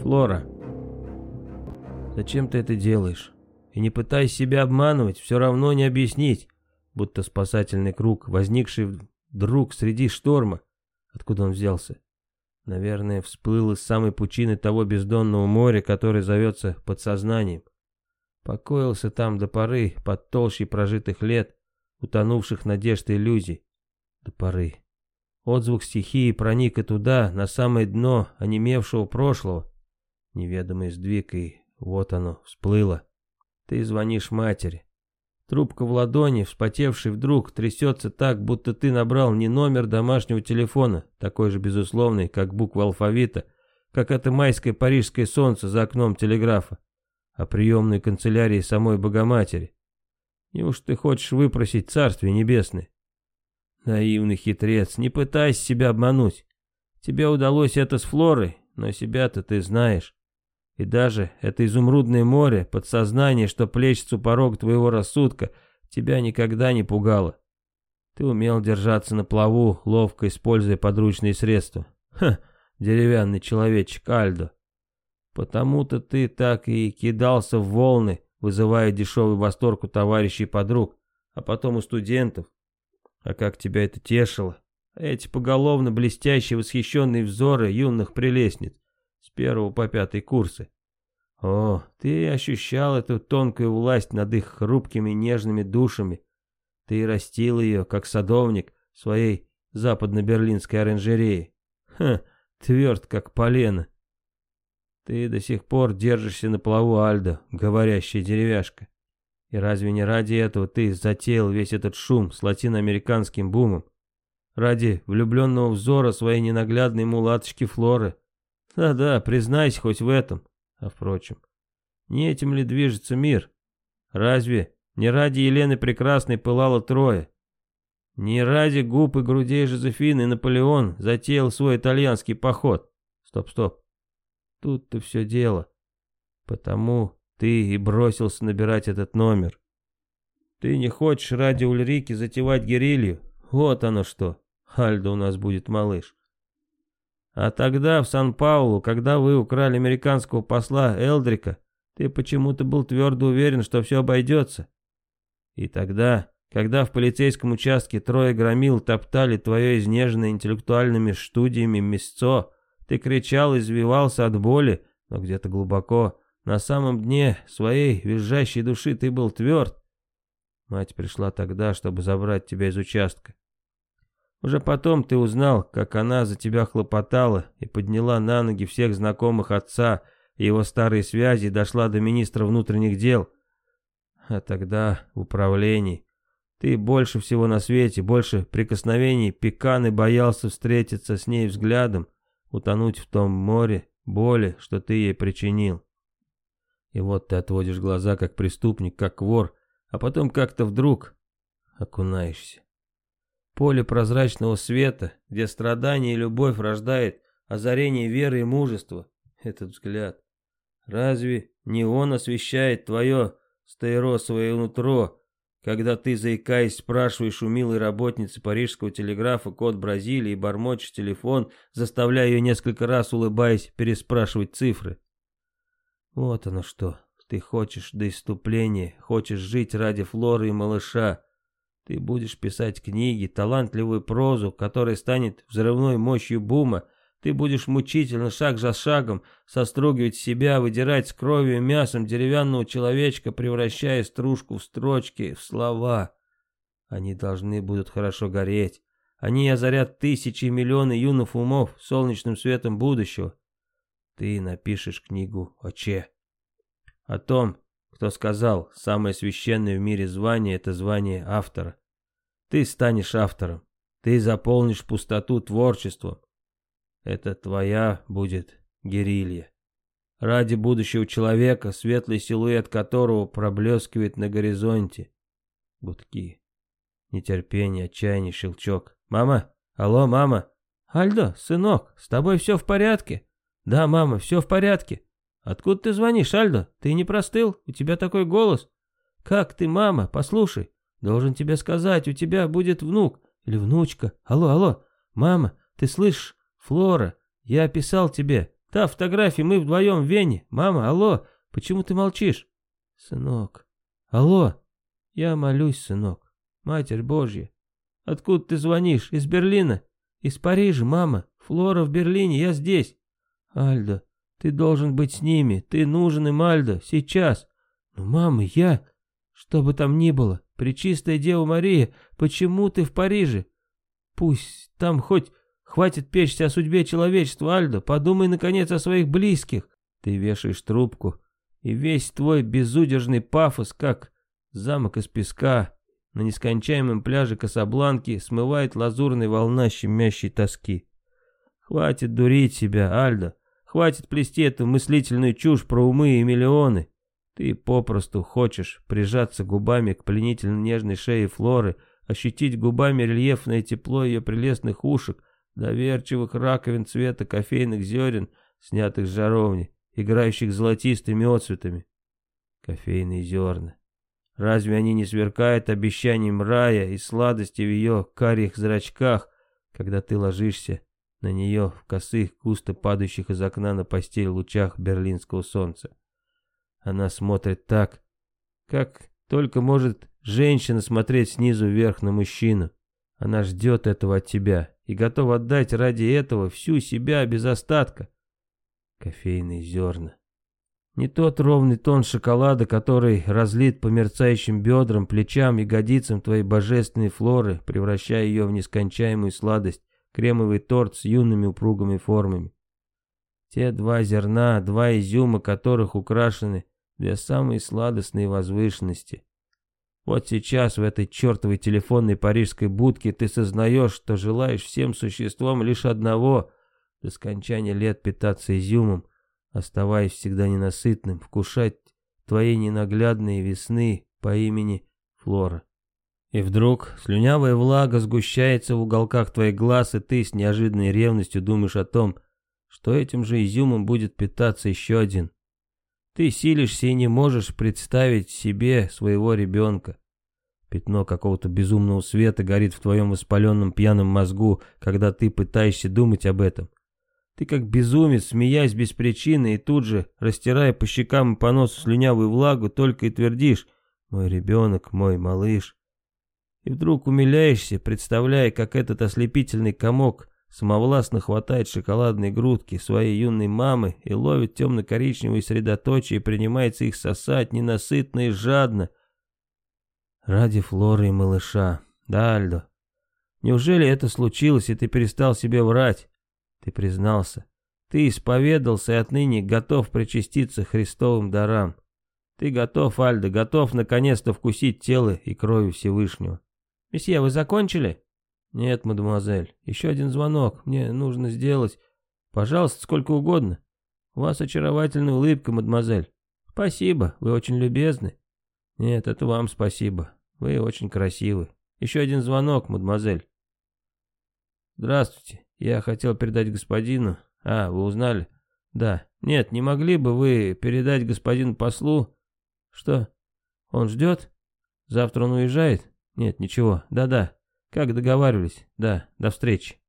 Флора. Зачем ты это делаешь? И не пытайся себя обманывать, все равно не объяснить. Будто спасательный круг, возникший вдруг среди шторма. Откуда он взялся? Наверное, всплыл из самой пучины того бездонного моря, которое зовется подсознанием. Покоился там до поры, под толщей прожитых лет, утонувших надежд и иллюзий. До поры. Отзвук стихии проник и туда, на самое дно онемевшего прошлого. Неведомый сдвиг, и вот оно, всплыло. Ты звонишь матери. Трубка в ладони, вспотевший вдруг, трясется так, будто ты набрал не номер домашнего телефона, такой же безусловный, как буква алфавита, как это майское парижское солнце за окном телеграфа, а приемной канцелярии самой Богоматери. Неуж ты хочешь выпросить Царствие Небесное? Наивный хитрец, не пытайся себя обмануть. Тебе удалось это с Флорой, но себя-то ты знаешь. И даже это изумрудное море, подсознание, что плещется у порога твоего рассудка, тебя никогда не пугало. Ты умел держаться на плаву, ловко используя подручные средства. Ха, деревянный человечек Альдо. Потому-то ты так и кидался в волны, вызывая дешевый восторг у товарищей и подруг, а потом у студентов, а как тебя это тешило. Эти поголовно блестящие восхищенные взоры юных прелестниц с первого по пятый курсы. О, ты ощущал эту тонкую власть над их хрупкими нежными душами. Ты растил ее, как садовник, в своей западно-берлинской оранжерее. Ха, тверд, как полено. Ты до сих пор держишься на плаву Альдо, говорящая деревяшка. И разве не ради этого ты затеял весь этот шум с латиноамериканским бумом? Ради влюбленного взора своей ненаглядной мулаточки Флоры? Да-да, признайся хоть в этом. А впрочем, не этим ли движется мир? Разве не ради Елены Прекрасной пылало трое? Не ради губ и грудей Жозефины Наполеон затеял свой итальянский поход? Стоп, стоп. Тут-то все дело. Потому ты и бросился набирать этот номер. Ты не хочешь ради Ульрики затевать герилью? Вот оно что. Альдо у нас будет малыш. А тогда в Сан-Паулу, когда вы украли американского посла Элдрика, ты почему-то был твердо уверен, что все обойдется. И тогда, когда в полицейском участке трое громил топтали твое изнеженное интеллектуальными студиями мясцо, ты кричал извивался от боли, но где-то глубоко на самом дне своей визжащей души ты был тверд. Мать пришла тогда, чтобы забрать тебя из участка. Уже потом ты узнал, как она за тебя хлопотала и подняла на ноги всех знакомых отца и его старые связи и дошла до министра внутренних дел. А тогда в управлении ты больше всего на свете, больше прикосновений пеканы боялся встретиться с ней взглядом, утонуть в том море боли, что ты ей причинил. И вот ты отводишь глаза, как преступник, как вор, а потом как-то вдруг окунаешься. Поле прозрачного света, где страдание и любовь рождает озарение веры и мужества. Этот взгляд. Разве не он освещает твое стаиросовое нутро, когда ты, заикаясь, спрашиваешь у милой работницы парижского телеграфа код Бразилии и бормочешь телефон, заставляя ее несколько раз, улыбаясь, переспрашивать цифры? Вот оно что. Ты хочешь до иступления, хочешь жить ради Флоры и малыша. Ты будешь писать книги, талантливую прозу, которая станет взрывной мощью бума. Ты будешь мучительно, шаг за шагом, состругивать себя, выдирать с кровью и мясом деревянного человечка, превращая стружку в строчки, в слова. Они должны будут хорошо гореть. Они озарят тысячи и миллионы юных умов солнечным светом будущего. Ты напишешь книгу о Че. О том, кто сказал, самое священное в мире звание — это звание автора. Ты станешь автором. Ты заполнишь пустоту творчеством. Это твоя будет герилья. Ради будущего человека, светлый силуэт которого проблескивает на горизонте. Гудки. Нетерпение, отчаяние, щелчок. «Мама! Алло, мама!» «Альдо, сынок, с тобой все в порядке?» «Да, мама, все в порядке». «Откуда ты звонишь, Альдо? Ты не простыл? У тебя такой голос». «Как ты, мама? Послушай. Должен тебе сказать, у тебя будет внук или внучка. Алло, алло. Мама, ты слышишь? Флора, я описал тебе. Та фотография, мы вдвоем в Вене. Мама, алло, почему ты молчишь? Сынок. Алло. Я молюсь, сынок. Матерь Божья. Откуда ты звонишь? Из Берлина? Из Парижа, мама. Флора в Берлине, я здесь. Альдо, ты должен быть с ними. Ты нужен им, Альдо, сейчас. Но, мама, я... Что бы там ни было, Пречистая Дева Мария, почему ты в Париже? Пусть там хоть хватит печься о судьбе человечества, Альдо. Подумай, наконец, о своих близких. Ты вешаешь трубку, и весь твой безудержный пафос, как замок из песка, на нескончаемом пляже Касабланки смывает лазурной волна щемящей тоски. Хватит дурить себя, Альдо. Хватит плести эту мыслительную чушь про умы и миллионы. Ты попросту хочешь прижаться губами к пленительно нежной шее Флоры, ощутить губами рельефное тепло ее прелестных ушек, доверчивых раковин цвета кофейных зерен, снятых с жаровни, играющих золотистыми отцветами. Кофейные зерна. Разве они не сверкают обещанием рая и сладости в ее карих зрачках, когда ты ложишься на нее в косых, густо падающих из окна на постель лучах берлинского солнца? Она смотрит так, как только может женщина смотреть снизу вверх на мужчину. Она ждет этого от тебя и готова отдать ради этого всю себя без остатка. Кофейные зерна. Не тот ровный тон шоколада, который разлит по мерцающим бедрам, плечам, ягодицам твоей божественной флоры, превращая ее в нескончаемую сладость, кремовый торт с юными упругими формами. Те два зерна, два изюма которых украшены две самые сладостные возвышенности. Вот сейчас в этой чертовой телефонной парижской будке ты сознаешь, что желаешь всем существам лишь одного — до скончания лет питаться изюмом, оставаясь всегда ненасытным, вкушать твоей ненаглядные весны по имени Флора. И вдруг слюнявая влага сгущается в уголках твоих глаз, и ты с неожиданной ревностью думаешь о том, что этим же изюмом будет питаться еще один. Ты силишься и не можешь представить себе своего ребенка. Пятно какого-то безумного света горит в твоем воспаленном пьяном мозгу, когда ты пытаешься думать об этом. Ты как безумец, смеясь без причины и тут же, растирая по щекам и по носу слюнявую влагу, только и твердишь «Мой ребенок, мой малыш». И вдруг умиляешься, представляя, как этот ослепительный комок самовластно хватает шоколадные грудки своей юной мамы и ловит темно-коричневые средоточия и принимается их сосать ненасытно и жадно. Ради Флоры и малыша. Да, Альдо. Неужели это случилось, и ты перестал себе врать? Ты признался. Ты исповедался и отныне готов причаститься Христовым дарам. Ты готов, Альдо, готов наконец-то вкусить тело и крови Всевышнего. Месье, вы закончили? Нет, мадемуазель, еще один звонок. Мне нужно сделать. Пожалуйста, сколько угодно. У вас очаровательная улыбка, мадемуазель. Спасибо, вы очень любезны. Нет, это вам спасибо. Вы очень красивы. Еще один звонок, мадемуазель. Здравствуйте. Я хотел передать господину... А, вы узнали? Да. Нет, не могли бы вы передать господину послу... Что? Он ждет? Завтра он уезжает? Нет, ничего. Да-да. Как договаривались? Да, до встречи.